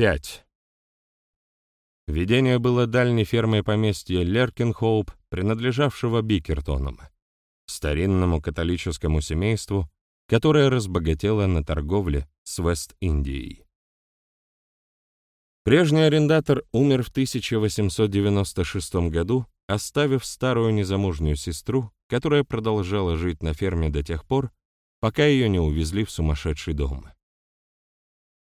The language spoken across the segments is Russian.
5. Видение было дальней фермой поместья Леркинхоуп, принадлежавшего Бикертонам, старинному католическому семейству, которое разбогатело на торговле с Вест-Индией. Прежний арендатор умер в 1896 году, оставив старую незамужнюю сестру, которая продолжала жить на ферме до тех пор, пока ее не увезли в сумасшедший дом.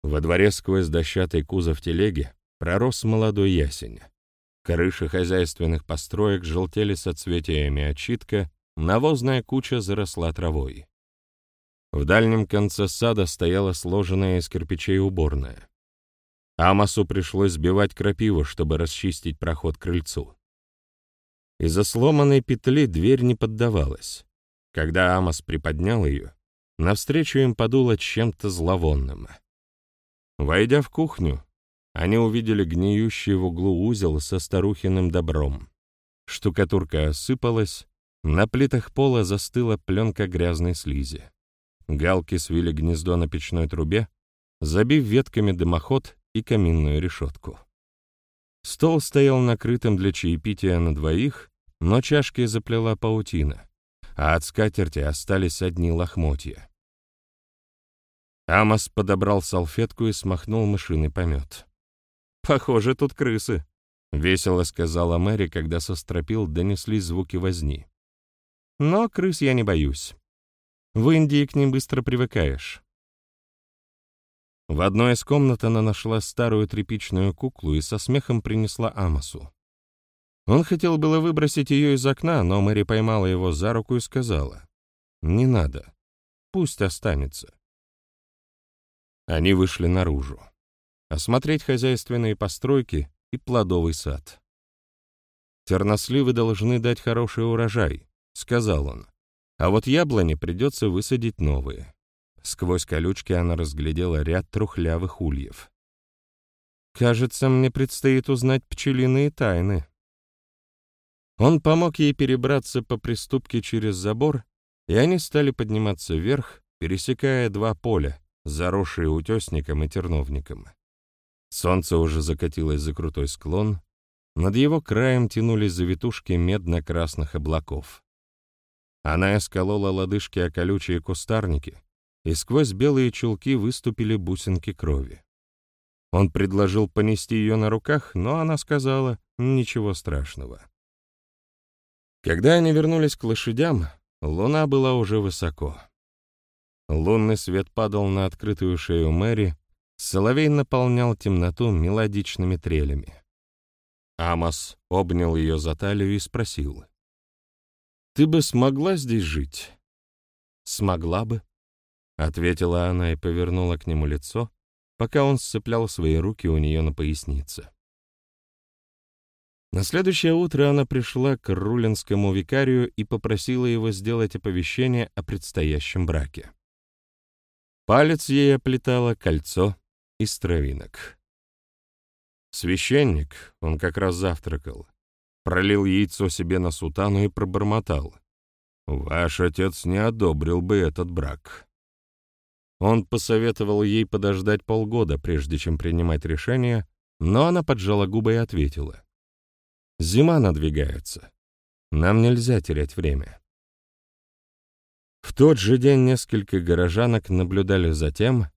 Во дворе сквозь дощатый кузов телеги пророс молодой ясень. Крыши хозяйственных построек желтели соцветиями отчитка, навозная куча заросла травой. В дальнем конце сада стояла сложенная из кирпичей уборная. Амосу пришлось сбивать крапиву, чтобы расчистить проход к крыльцу. Из-за сломанной петли дверь не поддавалась. Когда Амос приподнял ее, навстречу им подуло чем-то зловонным. Войдя в кухню, они увидели гниющий в углу узел со старухиным добром. Штукатурка осыпалась, на плитах пола застыла пленка грязной слизи. Галки свили гнездо на печной трубе, забив ветками дымоход и каминную решетку. Стол стоял накрытым для чаепития на двоих, но чашки заплела паутина, а от скатерти остались одни лохмотья. Амос подобрал салфетку и смахнул мышиный помет. «Похоже, тут крысы», — весело сказала Мэри, когда со стропил донесли звуки возни. «Но крыс я не боюсь. В Индии к ним быстро привыкаешь». В одной из комнат она нашла старую тряпичную куклу и со смехом принесла Амосу. Он хотел было выбросить ее из окна, но Мэри поймала его за руку и сказала, «Не надо, пусть останется». Они вышли наружу осмотреть хозяйственные постройки и плодовый сад. «Терносливы должны дать хороший урожай», — сказал он. «А вот яблони придется высадить новые». Сквозь колючки она разглядела ряд трухлявых ульев. «Кажется, мне предстоит узнать пчелиные тайны». Он помог ей перебраться по приступке через забор, и они стали подниматься вверх, пересекая два поля, заросшие утесником и терновником. Солнце уже закатилось за крутой склон, над его краем тянулись завитушки медно-красных облаков. Она исколола лодыжки о колючие кустарники, и сквозь белые чулки выступили бусинки крови. Он предложил понести ее на руках, но она сказала «ничего страшного». Когда они вернулись к лошадям, луна была уже высоко. Лунный свет падал на открытую шею Мэри, Соловей наполнял темноту мелодичными трелями. Амос обнял ее за талию и спросил. «Ты бы смогла здесь жить?» «Смогла бы», — ответила она и повернула к нему лицо, пока он сцеплял свои руки у нее на пояснице. На следующее утро она пришла к рулинскому викарию и попросила его сделать оповещение о предстоящем браке. Палец ей оплетало кольцо из травинок. Священник, он как раз завтракал, пролил яйцо себе на сутану и пробормотал. «Ваш отец не одобрил бы этот брак». Он посоветовал ей подождать полгода, прежде чем принимать решение, но она поджала губы и ответила. «Зима надвигается. Нам нельзя терять время». В тот же день несколько горожанок наблюдали за тем,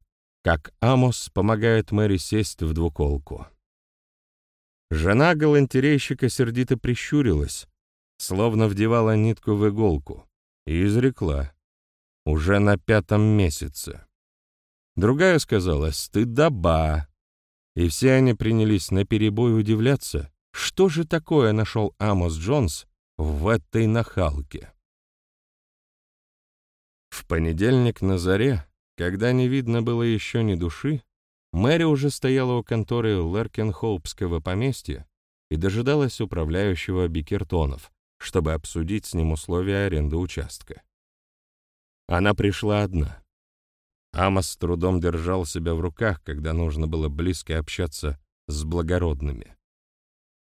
как Амос помогает Мэри сесть в двуколку. Жена галантерейщика сердито прищурилась, словно вдевала нитку в иголку, и изрекла. Уже на пятом месяце. Другая сказала «стыдоба», и все они принялись наперебой удивляться, что же такое нашел Амос Джонс в этой нахалке. В понедельник на заре когда не видно было еще ни души, Мэри уже стояла у конторы Леркенхоупского поместья и дожидалась управляющего Бикертонов, чтобы обсудить с ним условия аренды участка. Она пришла одна. Амос с трудом держал себя в руках, когда нужно было близко общаться с благородными.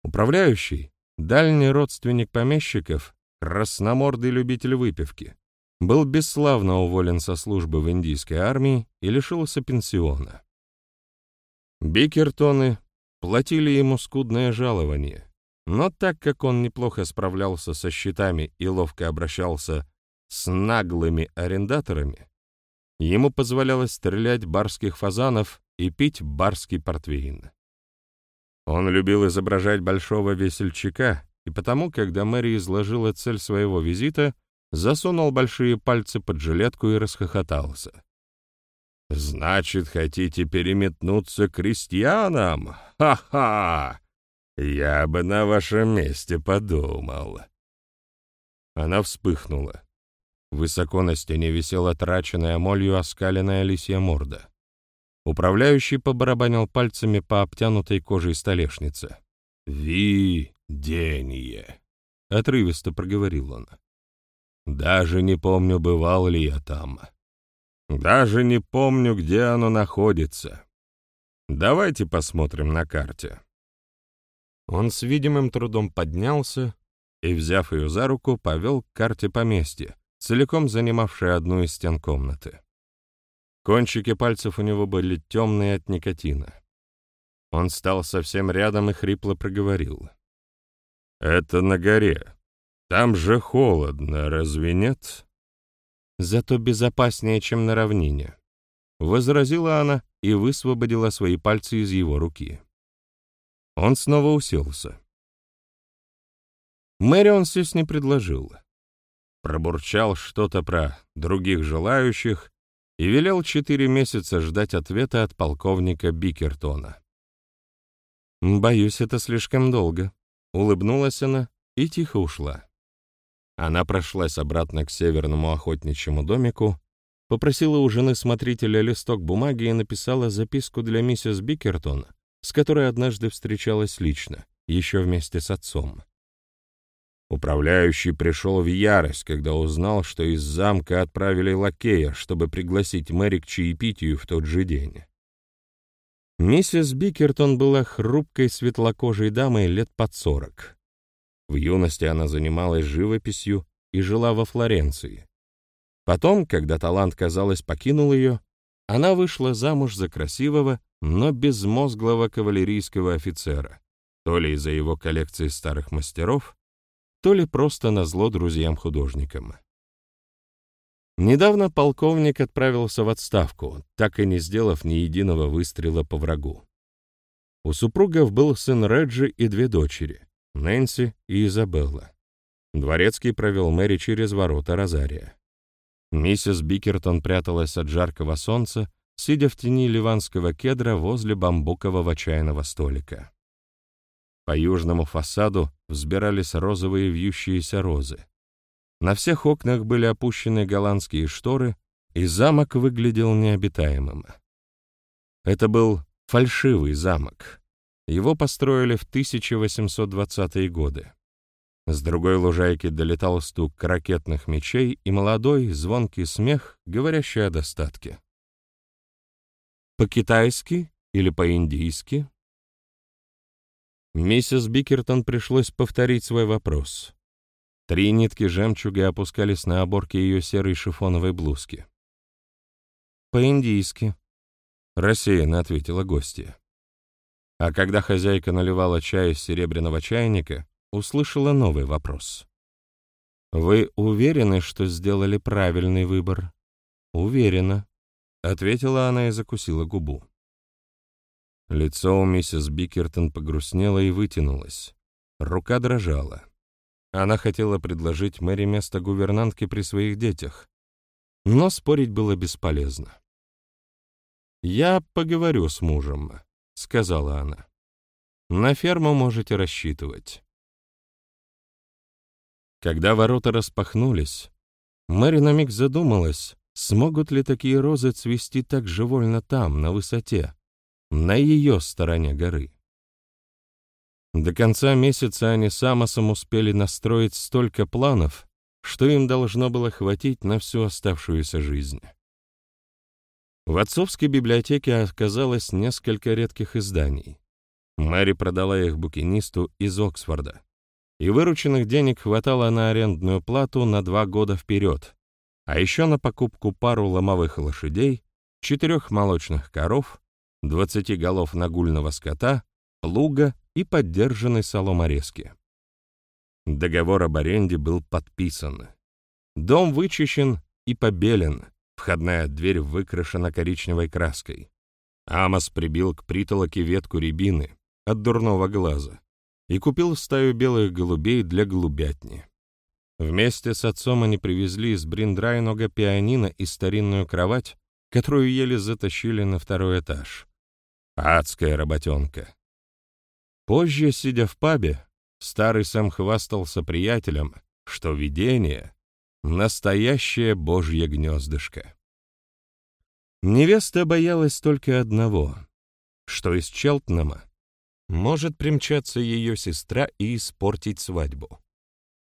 Управляющий, дальний родственник помещиков, красномордый любитель выпивки, был бесславно уволен со службы в индийской армии и лишился пенсиона. Бикертоны платили ему скудное жалование, но так как он неплохо справлялся со счетами и ловко обращался с наглыми арендаторами, ему позволялось стрелять барских фазанов и пить барский портвейн. Он любил изображать большого весельчака, и потому, когда Мэри изложила цель своего визита, засунул большие пальцы под жилетку и расхохотался. «Значит, хотите переметнуться к крестьянам? Ха-ха! Я бы на вашем месте подумал». Она вспыхнула. Высоко на стене висела траченная молью оскаленная лисья морда. Управляющий побарабанил пальцами по обтянутой кожей столешнице. «Видение!» — отрывисто проговорил он. «Даже не помню, бывал ли я там. Даже не помню, где оно находится. Давайте посмотрим на карте». Он с видимым трудом поднялся и, взяв ее за руку, повел к карте поместья, целиком занимавшей одну из стен комнаты. Кончики пальцев у него были темные от никотина. Он стал совсем рядом и хрипло проговорил. «Это на горе. Там же холодно, разве нет?» «Зато безопаснее, чем на равнине», — возразила она и высвободила свои пальцы из его руки. Он снова уселся. Мэрион сесть не предложил. Пробурчал что-то про других желающих и велел четыре месяца ждать ответа от полковника Бикертона. «Боюсь, это слишком долго», — улыбнулась она и тихо ушла. Она прошлась обратно к северному охотничьему домику, попросила у жены смотрителя листок бумаги и написала записку для миссис Бикертон, с которой однажды встречалась лично, еще вместе с отцом. Управляющий пришел в ярость, когда узнал, что из замка отправили лакея, чтобы пригласить Мэри к чаепитию в тот же день. Миссис Бикертон была хрупкой светлокожей дамой лет под сорок. В юности она занималась живописью и жила во Флоренции. Потом, когда талант, казалось, покинул ее, она вышла замуж за красивого, но безмозглого кавалерийского офицера, то ли из-за его коллекции старых мастеров, то ли просто назло друзьям-художникам. Недавно полковник отправился в отставку, так и не сделав ни единого выстрела по врагу. У супругов был сын Реджи и две дочери, Нэнси и Изабелла. Дворецкий провел Мэри через ворота Розария. Миссис Бикертон пряталась от жаркого солнца, сидя в тени ливанского кедра возле бамбукового чайного столика. По южному фасаду взбирались розовые вьющиеся розы. На всех окнах были опущены голландские шторы, и замок выглядел необитаемым. Это был фальшивый замок, его построили в 1820-е годы. С другой лужайки долетал стук ракетных мечей и молодой, звонкий смех, говорящий о достатке. По-китайски или по-индийски? Миссис Бикертон пришлось повторить свой вопрос. Три нитки жемчуга опускались на оборке ее серой шифоновой блузки. «По-индийски», — рассеянно ответила гостья. А когда хозяйка наливала чай из серебряного чайника, услышала новый вопрос. «Вы уверены, что сделали правильный выбор?» «Уверена», — ответила она и закусила губу. Лицо у миссис Бикертон погрустнело и вытянулось. Рука дрожала. Она хотела предложить Мэри место гувернантки при своих детях, но спорить было бесполезно. «Я поговорю с мужем», — сказала она. «На ферму можете рассчитывать». Когда ворота распахнулись, Мэри на миг задумалась, смогут ли такие розы цвести так же вольно там, на высоте, на ее стороне горы. До конца месяца они с Амосом успели настроить столько планов, что им должно было хватить на всю оставшуюся жизнь. В отцовской библиотеке оказалось несколько редких изданий. Мэри продала их букинисту из Оксфорда, и вырученных денег хватало на арендную плату на два года вперед, а еще на покупку пару ломовых лошадей, четырех молочных коров 20 голов нагульного скота, плуга и поддержанной соломорезки. Договор об аренде был подписан. Дом вычищен и побелен, входная дверь выкрашена коричневой краской. Амос прибил к притолоке ветку рябины от дурного глаза и купил стаю белых голубей для голубятни. Вместе с отцом они привезли из Бриндрайнога пианино и старинную кровать, которую еле затащили на второй этаж. Адская работенка. Позже, сидя в пабе, старый Сэм хвастался приятелям, что видение — настоящее божье гнездышко. Невеста боялась только одного, что из Челтнама может примчаться ее сестра и испортить свадьбу.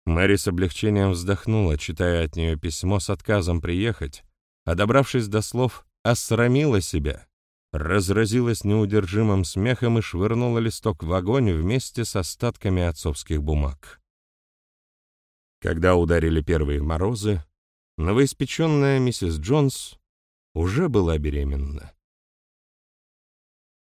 Мэри с облегчением вздохнула, читая от нее письмо с отказом приехать, а добравшись до слов «осрамила себя», разразилась неудержимым смехом и швырнула листок в огонь вместе с остатками отцовских бумаг. Когда ударили первые морозы, новоиспеченная миссис Джонс уже была беременна.